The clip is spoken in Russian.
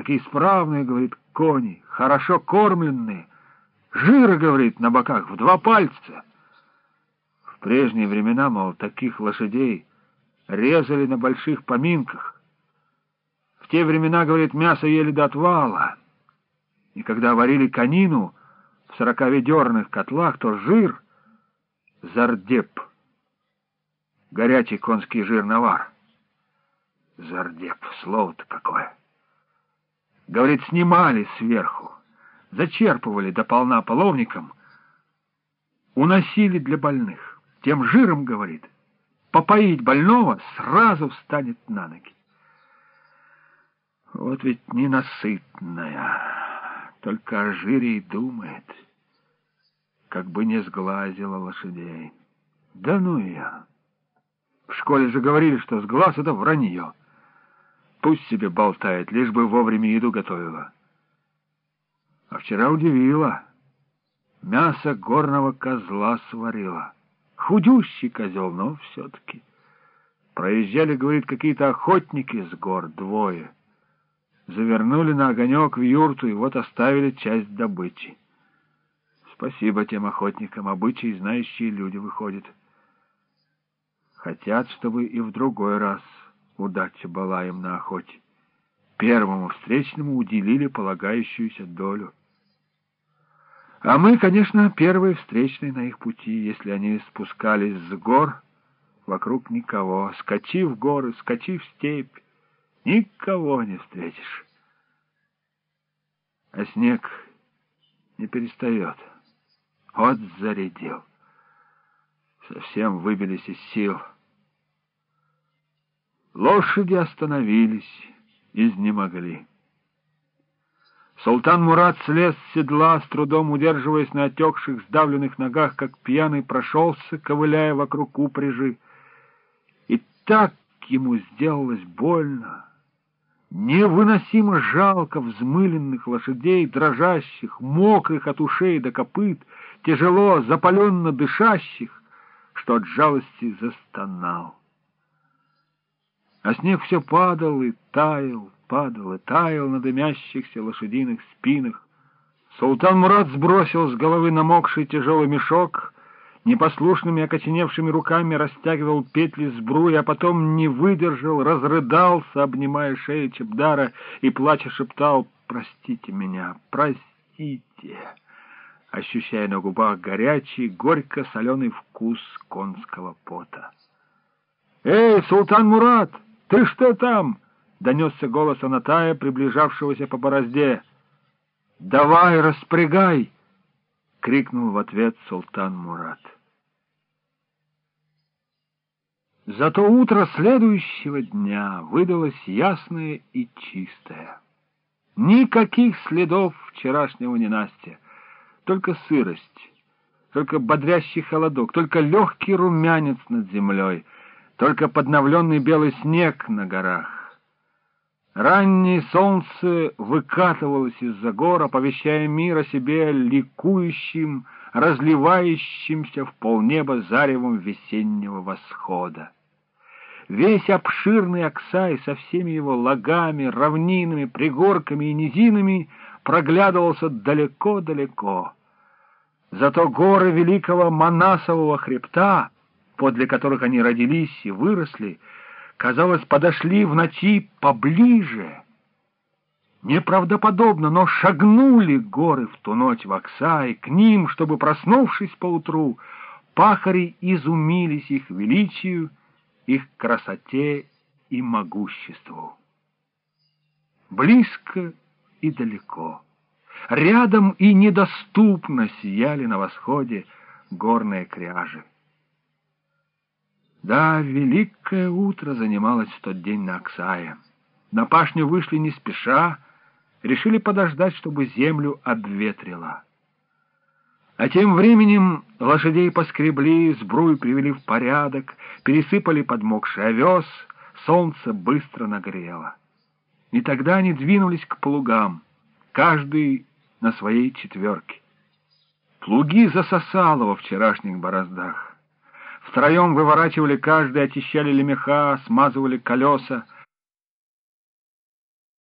какие справные, говорит, кони, хорошо кормленные. Жира, говорит, на боках в два пальца. В прежние времена, мол, таких лошадей резали на больших поминках. В те времена, говорит, мясо ели до отвала. И когда варили конину в сороковедерных котлах, то жир — зардеп, горячий конский жир-навар. Зардеп, слово-то какое. Говорит, снимали сверху, зачерпывали до полна половником, уносили для больных. Тем жиром, говорит, попоить больного сразу встанет на ноги. Вот ведь ненасытная, только о жире и думает, как бы не сглазила лошадей. Да ну я! В школе же говорили, что с глаз это вранье. Пусть себе болтает, лишь бы вовремя еду готовила. А вчера удивила. Мясо горного козла сварила. Худющий козел, но все-таки. Проезжали, говорит, какие-то охотники с гор, двое. Завернули на огонек в юрту и вот оставили часть добычи. Спасибо тем охотникам, обычаи знающие люди выходят. Хотят, чтобы и в другой раз удача была им на охоте. Первому встречному уделили полагающуюся долю. А мы, конечно, первые встречные на их пути, если они спускались с гор, вокруг никого. Скачи в горы, скачи в степь, никого не встретишь. А снег не перестает. Вот зарядил. Совсем выбились из сил. Лошади остановились, изнемогли. Султан Мурат слез с седла, с трудом удерживаясь на отекших, сдавленных ногах, как пьяный прошелся, ковыляя вокруг упряжи. И так ему сделалось больно. Невыносимо жалко взмыленных лошадей, дрожащих, мокрых от ушей до копыт, тяжело, запаленно дышащих, что от жалости застонал. А снег все падал и таял, падал и таял на дымящихся лошадиных спинах. Султан Мурат сбросил с головы намокший тяжелый мешок, непослушными окоченевшими руками растягивал петли сбруи, а потом не выдержал, разрыдался, обнимая шею Чебдара, и, плача, шептал «Простите меня, простите!» ощущая на губах горячий, горько-соленый вкус конского пота. «Эй, Султан Мурат!» «Ты что там?» — донесся голос Анатая, приближавшегося по борозде. «Давай, распрягай!» — крикнул в ответ султан Мурат. Зато утро следующего дня выдалось ясное и чистое. Никаких следов вчерашнего ненастья, только сырость, только бодрящий холодок, только легкий румянец над землей — только подновленный белый снег на горах. Раннее солнце выкатывалось из-за гор, оповещая мир о себе ликующим, разливающимся в полнеба заревом весеннего восхода. Весь обширный Оксай со всеми его лагами, равнинами, пригорками и низинами проглядывался далеко-далеко. Зато горы великого Манасового хребта — подле которых они родились и выросли, казалось, подошли в ночи поближе. Неправдоподобно, но шагнули горы в ту ночь в Оксай, к ним, чтобы, проснувшись поутру, пахари изумились их величию, их красоте и могуществу. Близко и далеко, рядом и недоступно сияли на восходе горные кряжи. Да, великое утро занималось в тот день на Оксае. На пашню вышли не спеша, решили подождать, чтобы землю обветрило. А тем временем лошадей поскребли, сбрую привели в порядок, пересыпали подмокший овес, солнце быстро нагрело. И тогда они двинулись к плугам, каждый на своей четверке. Плуги засосало во вчерашних бороздах. Втроем выворачивали каждый, очищали лемеха, смазывали колеса.